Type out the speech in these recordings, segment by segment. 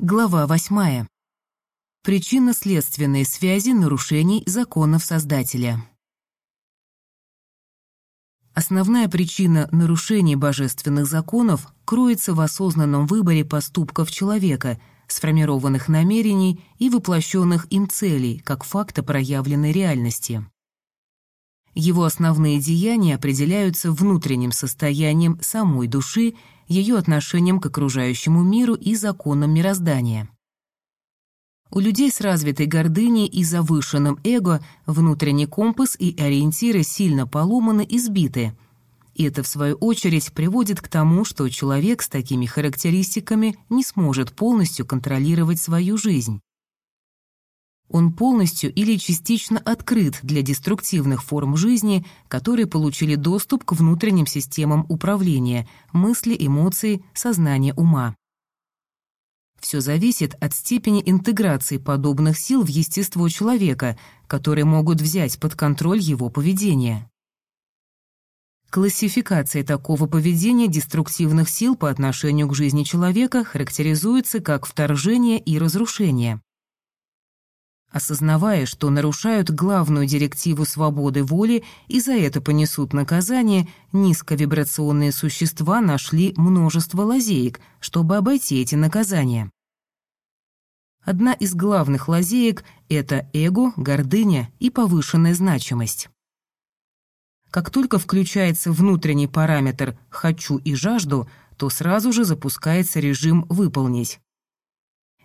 Глава 8. Причинно-следственные связи нарушений законов Создателя. Основная причина нарушений божественных законов кроется в осознанном выборе поступков человека, сформированных намерений и воплощенных им целей, как факта проявленной реальности. Его основные деяния определяются внутренним состоянием самой души ее отношением к окружающему миру и законам мироздания. У людей с развитой гордыней и завышенным эго внутренний компас и ориентиры сильно поломаны и сбиты. И это, в свою очередь, приводит к тому, что человек с такими характеристиками не сможет полностью контролировать свою жизнь. Он полностью или частично открыт для деструктивных форм жизни, которые получили доступ к внутренним системам управления, мысли, эмоции, сознания ума. Все зависит от степени интеграции подобных сил в естество человека, которые могут взять под контроль его поведение. Классификация такого поведения деструктивных сил по отношению к жизни человека характеризуется как вторжение и разрушение осознавая, что нарушают главную директиву свободы воли и за это понесут наказание, низковибрационные существа нашли множество лазеек, чтобы обойти эти наказания. Одна из главных лазеек — это эго, гордыня и повышенная значимость. Как только включается внутренний параметр «хочу» и «жажду», то сразу же запускается режим «выполнить».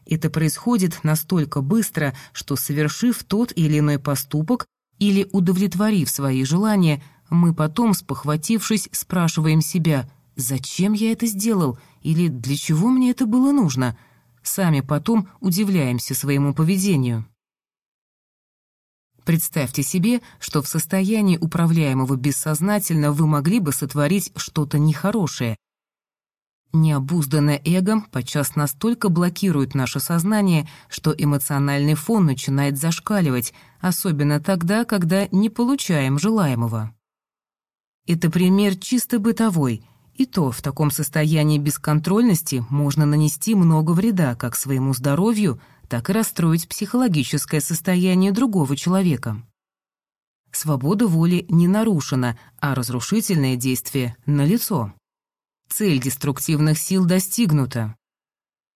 Это происходит настолько быстро, что, совершив тот или иной поступок или удовлетворив свои желания, мы потом, спохватившись, спрашиваем себя «Зачем я это сделал?» или «Для чего мне это было нужно?» Сами потом удивляемся своему поведению. Представьте себе, что в состоянии управляемого бессознательно вы могли бы сотворить что-то нехорошее, Необузданное эго подчас настолько блокирует наше сознание, что эмоциональный фон начинает зашкаливать, особенно тогда, когда не получаем желаемого. Это пример чисто бытовой, и то в таком состоянии бесконтрольности можно нанести много вреда как своему здоровью, так и расстроить психологическое состояние другого человека. Свобода воли не нарушена, а разрушительное действие налицо. Цель деструктивных сил достигнута.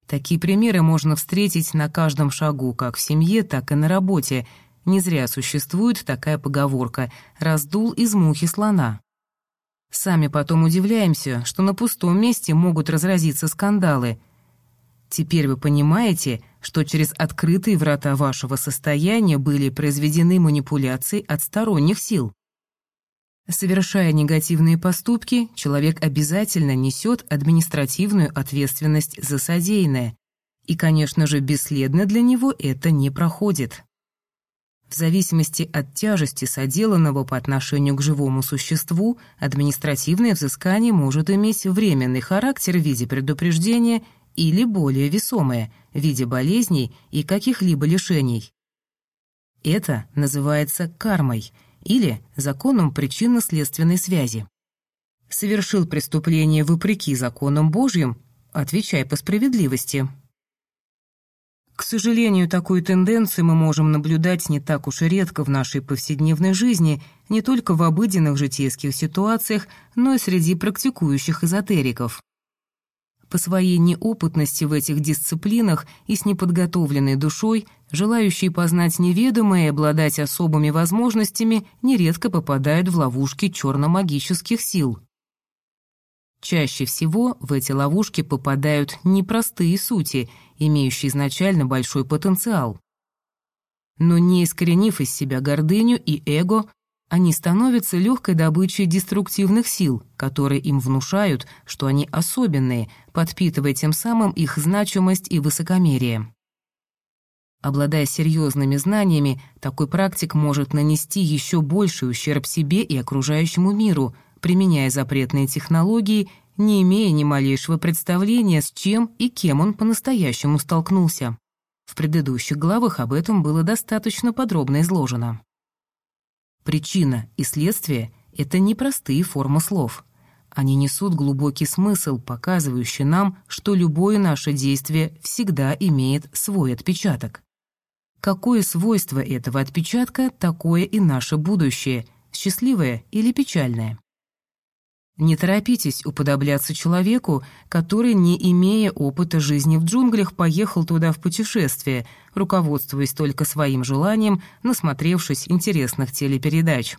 Такие примеры можно встретить на каждом шагу, как в семье, так и на работе. Не зря существует такая поговорка «раздул из мухи слона». Сами потом удивляемся, что на пустом месте могут разразиться скандалы. Теперь вы понимаете, что через открытые врата вашего состояния были произведены манипуляции от сторонних сил. Совершая негативные поступки, человек обязательно несет административную ответственность за содеянное, и, конечно же, бесследно для него это не проходит. В зависимости от тяжести соделанного по отношению к живому существу, административное взыскание может иметь временный характер в виде предупреждения или более весомое в виде болезней и каких-либо лишений. Это называется кармой – или законом причинно-следственной связи. Совершил преступление вопреки законам Божьим, отвечай по справедливости. К сожалению, такую тенденцию мы можем наблюдать не так уж и редко в нашей повседневной жизни, не только в обыденных житейских ситуациях, но и среди практикующих эзотериков. По своей неопытности в этих дисциплинах и с неподготовленной душой, желающие познать неведомое и обладать особыми возможностями нередко попадают в ловушки черно-магических сил. Чаще всего в эти ловушки попадают непростые сути, имеющие изначально большой потенциал. Но не искоренив из себя гордыню и эго, они становятся легкой добычей деструктивных сил, которые им внушают, что они особенные, подпитывая тем самым их значимость и высокомерие. Обладая серьезными знаниями, такой практик может нанести еще больший ущерб себе и окружающему миру, применяя запретные технологии, не имея ни малейшего представления, с чем и кем он по-настоящему столкнулся. В предыдущих главах об этом было достаточно подробно изложено. Причина и следствие — это непростые формы слов. Они несут глубокий смысл, показывающий нам, что любое наше действие всегда имеет свой отпечаток. Какое свойство этого отпечатка, такое и наше будущее, счастливое или печальное. Не торопитесь уподобляться человеку, который, не имея опыта жизни в джунглях, поехал туда в путешествие, руководствуясь только своим желанием, насмотревшись интересных телепередач.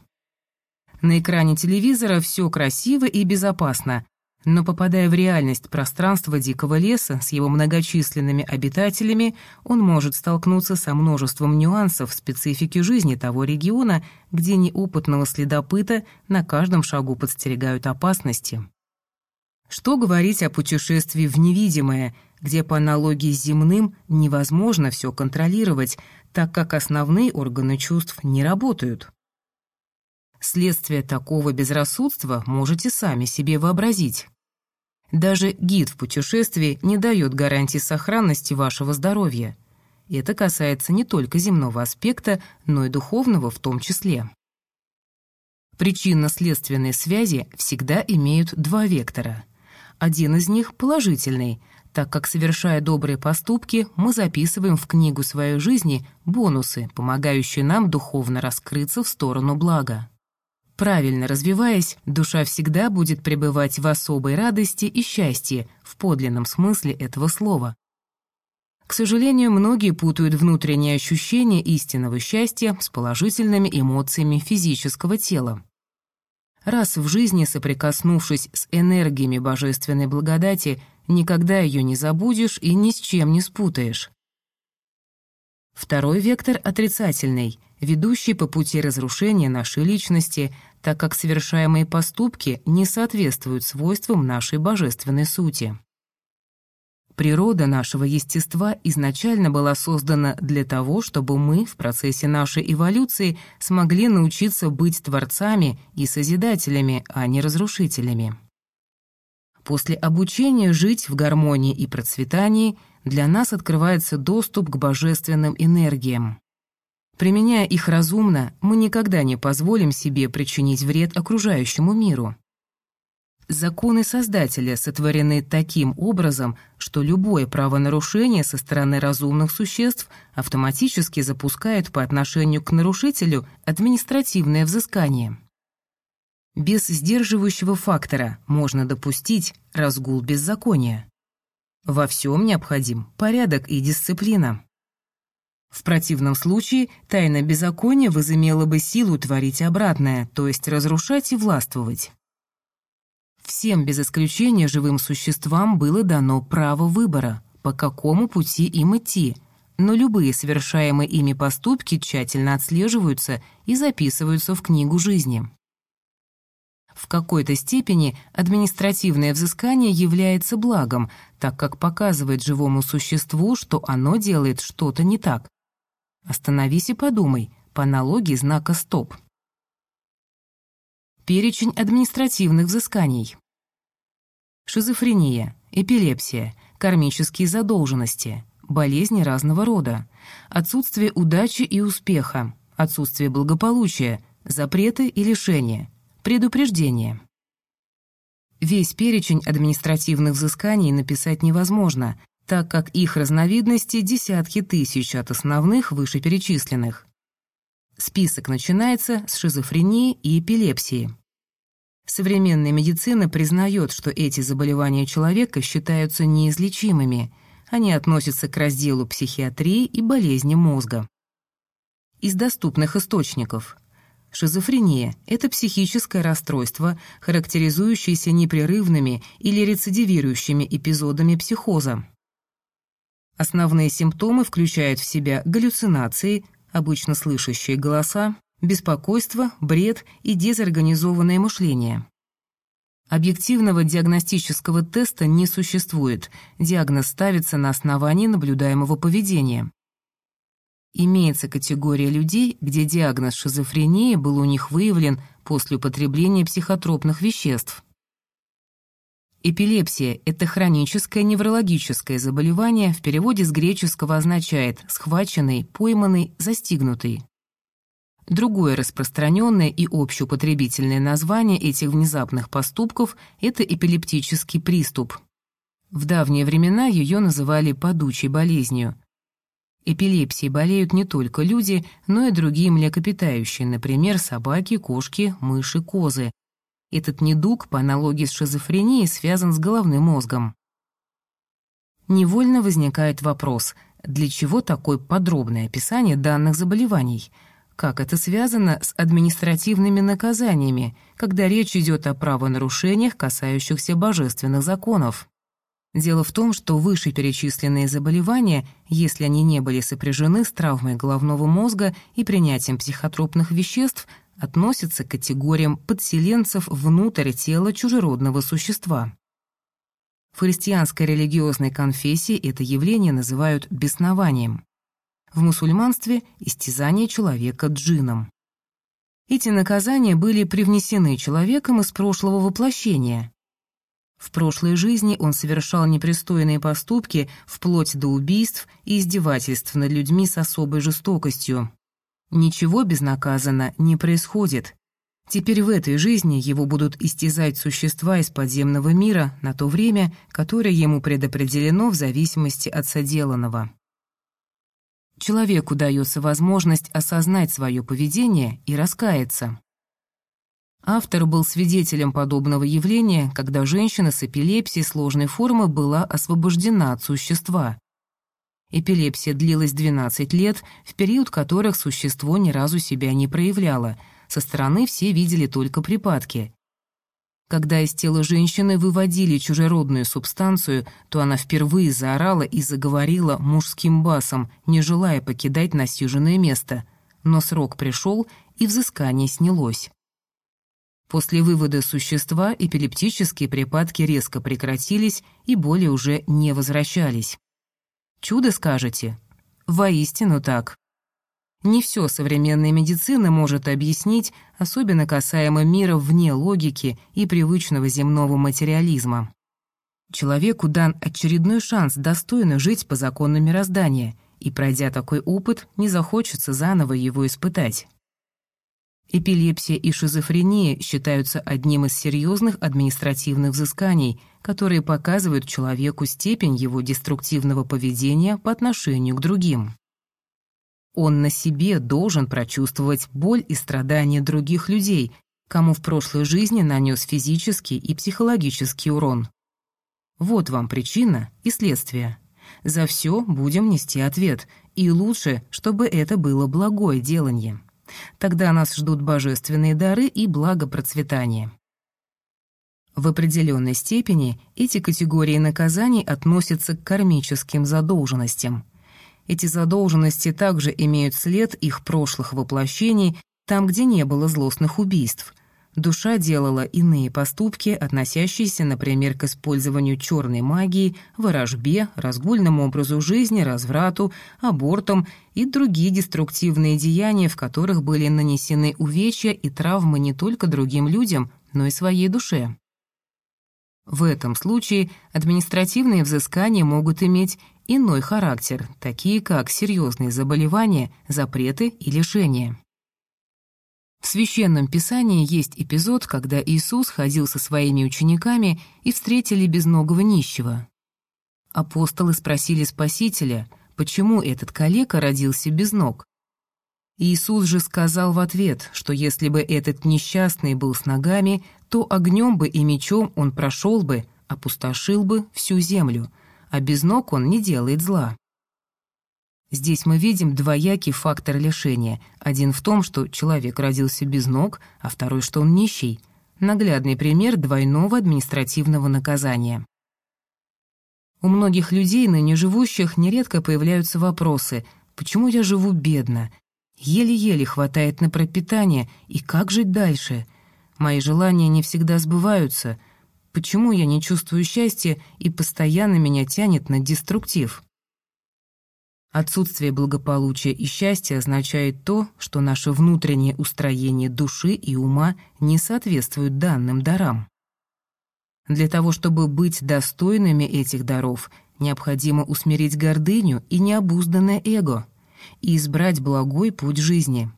На экране телевизора все красиво и безопасно, но попадая в реальность пространства дикого леса с его многочисленными обитателями, он может столкнуться со множеством нюансов специфики жизни того региона, где неопытного следопыта на каждом шагу подстерегают опасности. Что говорить о путешествии в невидимое, где по аналогии с земным невозможно все контролировать, так как основные органы чувств не работают? Следствие такого безрассудства можете сами себе вообразить. Даже гид в путешествии не дает гарантии сохранности вашего здоровья. Это касается не только земного аспекта, но и духовного в том числе. Причинно-следственные связи всегда имеют два вектора. Один из них положительный, так как, совершая добрые поступки, мы записываем в книгу своей жизни бонусы, помогающие нам духовно раскрыться в сторону блага. Правильно развиваясь, душа всегда будет пребывать в особой радости и счастье в подлинном смысле этого слова. К сожалению, многие путают внутренние ощущения истинного счастья с положительными эмоциями физического тела. Раз в жизни соприкоснувшись с энергиями божественной благодати, никогда ее не забудешь и ни с чем не спутаешь. Второй вектор отрицательный, ведущий по пути разрушения нашей личности, так как совершаемые поступки не соответствуют свойствам нашей божественной сути. Природа нашего естества изначально была создана для того, чтобы мы в процессе нашей эволюции смогли научиться быть творцами и созидателями, а не разрушителями. После обучения жить в гармонии и процветании – для нас открывается доступ к божественным энергиям. Применяя их разумно, мы никогда не позволим себе причинить вред окружающему миру. Законы Создателя сотворены таким образом, что любое правонарушение со стороны разумных существ автоматически запускает по отношению к нарушителю административное взыскание. Без сдерживающего фактора можно допустить разгул беззакония. Во всем необходим порядок и дисциплина. В противном случае тайна беззакония возымела бы силу творить обратное, то есть разрушать и властвовать. Всем без исключения живым существам было дано право выбора, по какому пути им идти, но любые совершаемые ими поступки тщательно отслеживаются и записываются в книгу жизни. В какой-то степени административное взыскание является благом, так как показывает живому существу, что оно делает что-то не так. Остановись и подумай, по аналогии знака «стоп». Перечень административных взысканий. Шизофрения, эпилепсия, кармические задолженности, болезни разного рода, отсутствие удачи и успеха, отсутствие благополучия, запреты и лишения, Предупреждение. Весь перечень административных взысканий написать невозможно, так как их разновидности десятки тысяч от основных вышеперечисленных. Список начинается с шизофрении и эпилепсии. Современная медицина признает, что эти заболевания человека считаются неизлечимыми. Они относятся к разделу психиатрии и болезни мозга. Из доступных источников Шизофрения – это психическое расстройство, характеризующееся непрерывными или рецидивирующими эпизодами психоза. Основные симптомы включают в себя галлюцинации, обычно слышащие голоса, беспокойство, бред и дезорганизованное мышление. Объективного диагностического теста не существует, диагноз ставится на основании наблюдаемого поведения. Имеется категория людей, где диагноз шизофрении был у них выявлен после употребления психотропных веществ. Эпилепсия – это хроническое неврологическое заболевание, в переводе с греческого означает «схваченный», «пойманный», «застигнутый». Другое распространенное и общеупотребительное название этих внезапных поступков – это эпилептический приступ. В давние времена ее называли «падучей болезнью». Эпилепсией болеют не только люди, но и другие млекопитающие, например, собаки, кошки, мыши, козы. Этот недуг, по аналогии с шизофренией, связан с головным мозгом. Невольно возникает вопрос, для чего такое подробное описание данных заболеваний – как это связано с административными наказаниями, когда речь идет о правонарушениях, касающихся божественных законов? Дело в том, что вышеперечисленные заболевания, если они не были сопряжены с травмой головного мозга и принятием психотропных веществ, относятся к категориям подселенцев внутрь тела чужеродного существа. В христианской религиозной конфессии это явление называют беснованием в мусульманстве – истязание человека джином. Эти наказания были привнесены человеком из прошлого воплощения. В прошлой жизни он совершал непристойные поступки вплоть до убийств и издевательств над людьми с особой жестокостью. Ничего безнаказанно не происходит. Теперь в этой жизни его будут истязать существа из подземного мира на то время, которое ему предопределено в зависимости от соделанного человеку дается возможность осознать свое поведение и раскаяться. Автор был свидетелем подобного явления, когда женщина с эпилепсией сложной формы была освобождена от существа. Эпилепсия длилась 12 лет, в период которых существо ни разу себя не проявляло. Со стороны все видели только припадки. Когда из тела женщины выводили чужеродную субстанцию, то она впервые заорала и заговорила мужским басом, не желая покидать насиженное место. Но срок пришел, и взыскание снялось. После вывода существа эпилептические припадки резко прекратились и более уже не возвращались. Чудо, скажете? Воистину так. Не все современная медицина может объяснить, особенно касаемо мира вне логики и привычного земного материализма. Человеку дан очередной шанс достойно жить по законам мироздания, и, пройдя такой опыт, не захочется заново его испытать. Эпилепсия и шизофрения считаются одним из серьезных административных взысканий, которые показывают человеку степень его деструктивного поведения по отношению к другим. Он на себе должен прочувствовать боль и страдания других людей, кому в прошлой жизни нанес физический и психологический урон. Вот вам причина и следствие. За все будем нести ответ, и лучше, чтобы это было благое делание. Тогда нас ждут божественные дары и благо. В определенной степени эти категории наказаний относятся к кармическим задолженностям – эти задолженности также имеют след их прошлых воплощений там, где не было злостных убийств. Душа делала иные поступки, относящиеся, например, к использованию черной магии, ворожбе, разгульному образу жизни, разврату, абортам и другие деструктивные деяния, в которых были нанесены увечья и травмы не только другим людям, но и своей душе. В этом случае административные взыскания могут иметь иной характер, такие как серьезные заболевания, запреты и лишения. В Священном Писании есть эпизод, когда Иисус ходил со своими учениками и встретили безногого нищего. Апостолы спросили Спасителя, почему этот калека родился без ног. Иисус же сказал в ответ, что если бы этот несчастный был с ногами, то огнем бы и мечом он прошел бы, опустошил бы всю землю — а без ног он не делает зла. Здесь мы видим двоякий фактор лишения. Один в том, что человек родился без ног, а второй, что он нищий. Наглядный пример двойного административного наказания. У многих людей, ныне живущих, нередко появляются вопросы «Почему я живу бедно? Еле-еле хватает на пропитание, и как жить дальше? Мои желания не всегда сбываются», Почему я не чувствую счастья и постоянно меня тянет на деструктив? Отсутствие благополучия и счастья означает то, что наше внутреннее устроение души и ума не соответствует данным дарам. Для того, чтобы быть достойными этих даров, необходимо усмирить гордыню и необузданное эго и избрать благой путь жизни.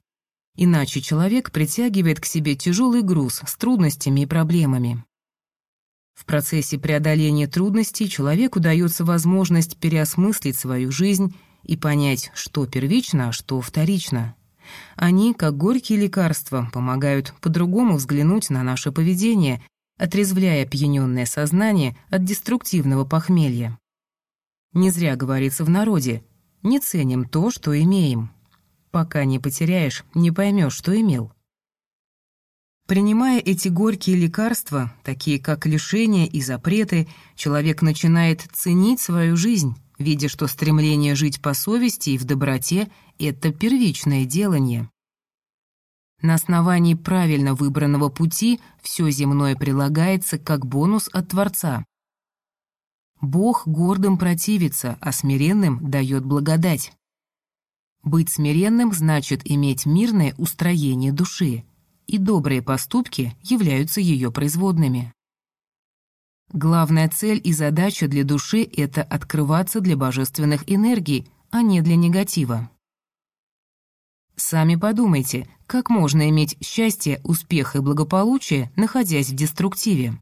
Иначе человек притягивает к себе тяжелый груз с трудностями и проблемами. В процессе преодоления трудностей человеку дается возможность переосмыслить свою жизнь и понять, что первично, а что вторично. Они, как горькие лекарства, помогают по-другому взглянуть на наше поведение, отрезвляя опьянённое сознание от деструктивного похмелья. Не зря говорится в народе «не ценим то, что имеем». Пока не потеряешь, не поймешь, что имел. Принимая эти горькие лекарства, такие как лишения и запреты, человек начинает ценить свою жизнь, видя, что стремление жить по совести и в доброте — это первичное делание. На основании правильно выбранного пути все земное прилагается как бонус от Творца. Бог гордым противится, а смиренным дает благодать. Быть смиренным значит иметь мирное устроение души, и добрые поступки являются ее производными. Главная цель и задача для души — это открываться для божественных энергий, а не для негатива. Сами подумайте, как можно иметь счастье, успех и благополучие, находясь в деструктиве?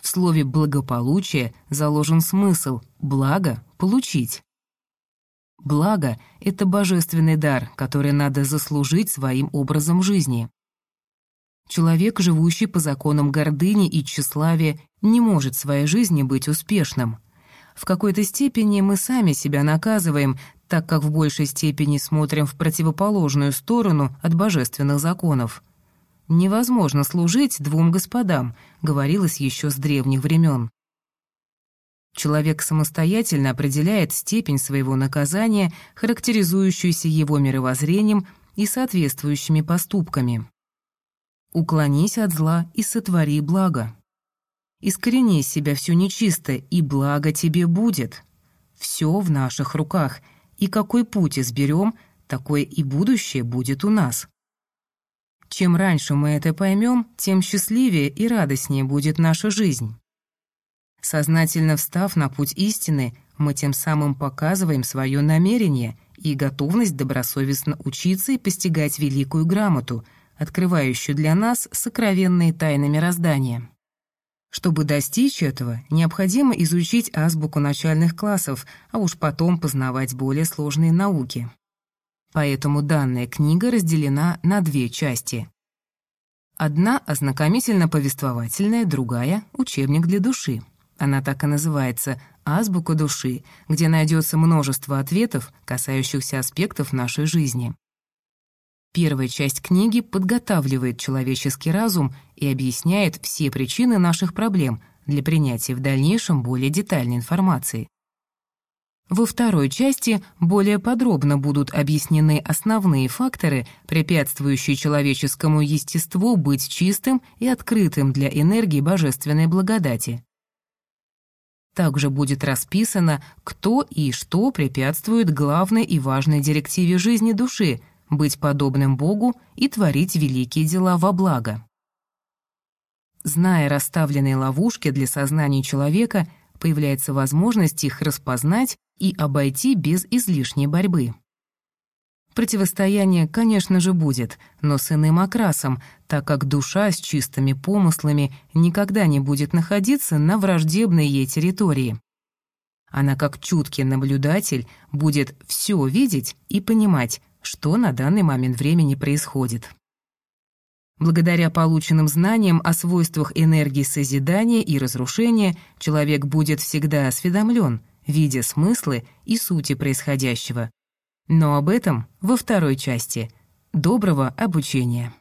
В слове «благополучие» заложен смысл «благо» — получить. Благо — это божественный дар, который надо заслужить своим образом жизни. Человек, живущий по законам гордыни и тщеславия, не может своей жизни быть успешным. В какой-то степени мы сами себя наказываем, так как в большей степени смотрим в противоположную сторону от божественных законов. «Невозможно служить двум господам», — говорилось еще с древних времен. Человек самостоятельно определяет степень своего наказания, характеризующуюся его мировоззрением и соответствующими поступками. Уклонись от зла и сотвори благо. Искорени из себя все нечистое, и благо тебе будет. Все в наших руках, и какой путь изберем, такое и будущее будет у нас. Чем раньше мы это поймем, тем счастливее и радостнее будет наша жизнь. Сознательно встав на путь истины, мы тем самым показываем свое намерение и готовность добросовестно учиться и постигать великую грамоту, открывающую для нас сокровенные тайны мироздания. Чтобы достичь этого, необходимо изучить азбуку начальных классов, а уж потом познавать более сложные науки. Поэтому данная книга разделена на две части. Одна ознакомительно-повествовательная, другая — учебник для души. Она так и называется «Азбука души», где найдется множество ответов, касающихся аспектов нашей жизни. Первая часть книги подготавливает человеческий разум и объясняет все причины наших проблем для принятия в дальнейшем более детальной информации. Во второй части более подробно будут объяснены основные факторы, препятствующие человеческому естеству быть чистым и открытым для энергии божественной благодати. Также будет расписано, кто и что препятствует главной и важной директиве жизни души — быть подобным Богу и творить великие дела во благо. Зная расставленные ловушки для сознания человека, появляется возможность их распознать и обойти без излишней борьбы. Противостояние, конечно же, будет, но с иным окрасом, так как душа с чистыми помыслами никогда не будет находиться на враждебной ей территории. Она, как чуткий наблюдатель, будет все видеть и понимать, что на данный момент времени происходит. Благодаря полученным знаниям о свойствах энергии созидания и разрушения человек будет всегда осведомлен, видя смыслы и сути происходящего, но об этом во второй части. Доброго обучения!